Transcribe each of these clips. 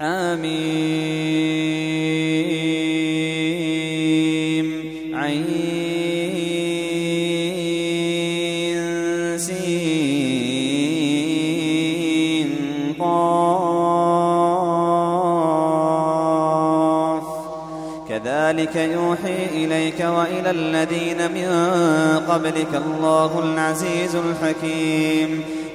حميم عين سين قاف. كذلك يوحي إليك وإلى الذين من قبلك الله العزيز الحكيم.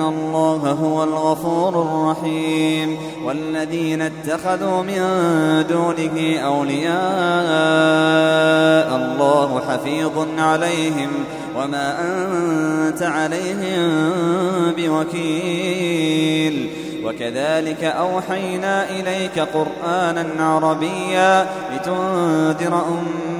الله هو الغفور الرحيم والذين اتخذوا من دونه أولياء الله حفيظ عليهم وما أنت عليهم بوكيل وكذلك أوحينا إليك قرآنا عربيا لتنذر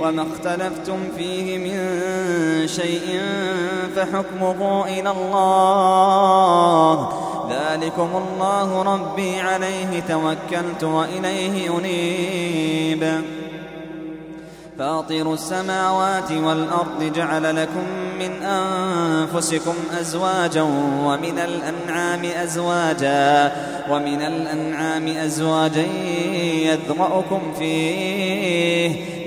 وما اختلفتم فيه من شيء فحكمه إلى الله. ذلكم الله ربي عليه توكلت وإليه أنيب. فاطر السماوات والأرض جعل لكم من أنفسكم أزواجا ومن الأنعام أزواجا ومن الأنعام أزواجا يذرأكم فيه.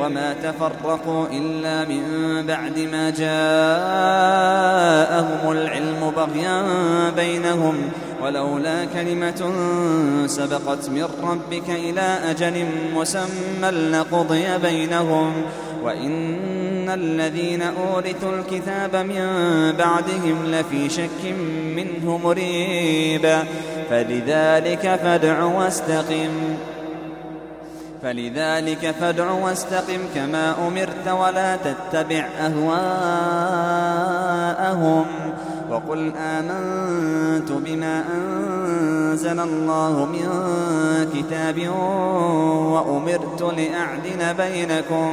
وما تفرقوا إلا من بعد ما جاءهم العلم بغيا بينهم. ولولا كلمة سبقت من ربك إلى أجل مسمى لقضي بينهم. وإن الذين أورثوا الكتاب من بعدهم لفي شك منه مريب. فلذلك فادع واستقم. فلذلك فادع واستقم كما أمرت ولا تتبع أهواءهم. وقل آمنت بما أنزل الله من كتاب وأمرت لأعدل بينكم.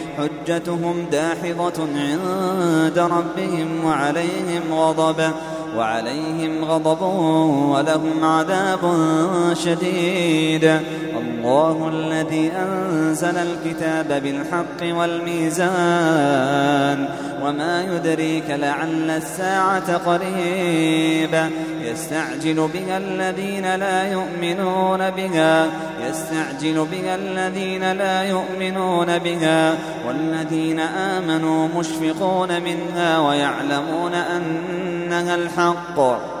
حجتهم داحضة عند ربهم وعليهم غضب وعليهم غضب ولهم عذاب شديد. الله الذي أنزل الكتاب بالحق والميزان وما يدريك لعل الساعة قريبة يستعجل بها الذين لا يؤمنون بها يستعجل بها الذين لا يؤمنون بها. والذين آمنوا مشفقون منها ويعلمون أنها الحق.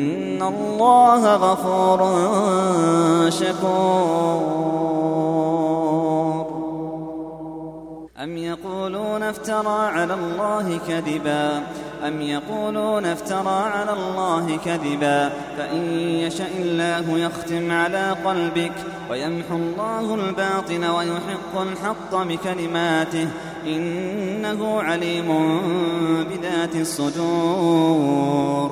الله غفور شكور. أم يقولون افترى على الله كذبا؟ أم يقولون افترى على الله كذبا؟ فإن يشأ الله يختم على قلبك ويمحو الله الباطل ويحق الحق بكلماته إنه عليم بذات الصدور.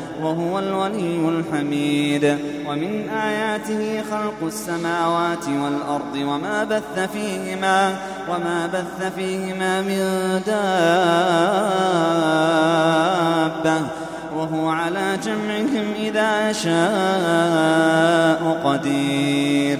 وهو الولي الحميد. ومن آياته خلق السماوات والأرض وما بث فيهما وما بث فيهما من دابة وهو على جمعهم إذا شاء قدير.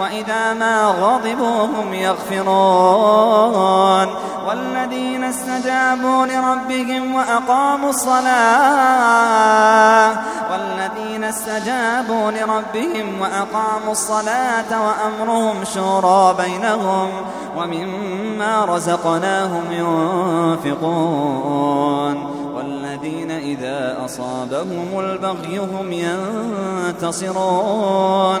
وإذا ما غضبوا هم يغفرون والذين استجابوا لربهم وأقاموا الصلاة والذين استجابوا لربهم وأقاموا الصلاة وأمرهم شورى بينهم ومما رزقناهم ينفقون والذين إذا أصابهم البغي هم ينتصرون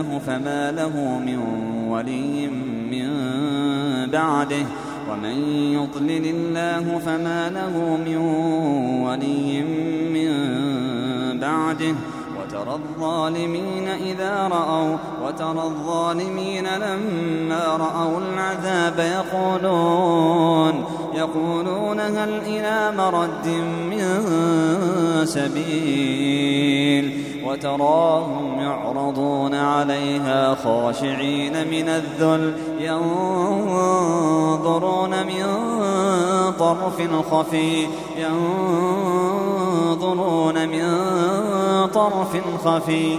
الله فما له من ولي من بعده ومن يضلل الله فما له من ولي من بعده وترى الظالمين إذا رأوا وترى الظالمين لما رأوا العذاب يقولون يقولون هل إلى مرد من سبيل وتراهم يعرضون عليها خاشعين من الذل ينظرون من طرف خفي ينظرون من طرف خفي.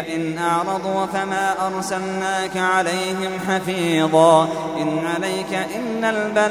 فإن أعرضوا فما أرسلناك عليهم حفيظا إن عليك إلا البلاغ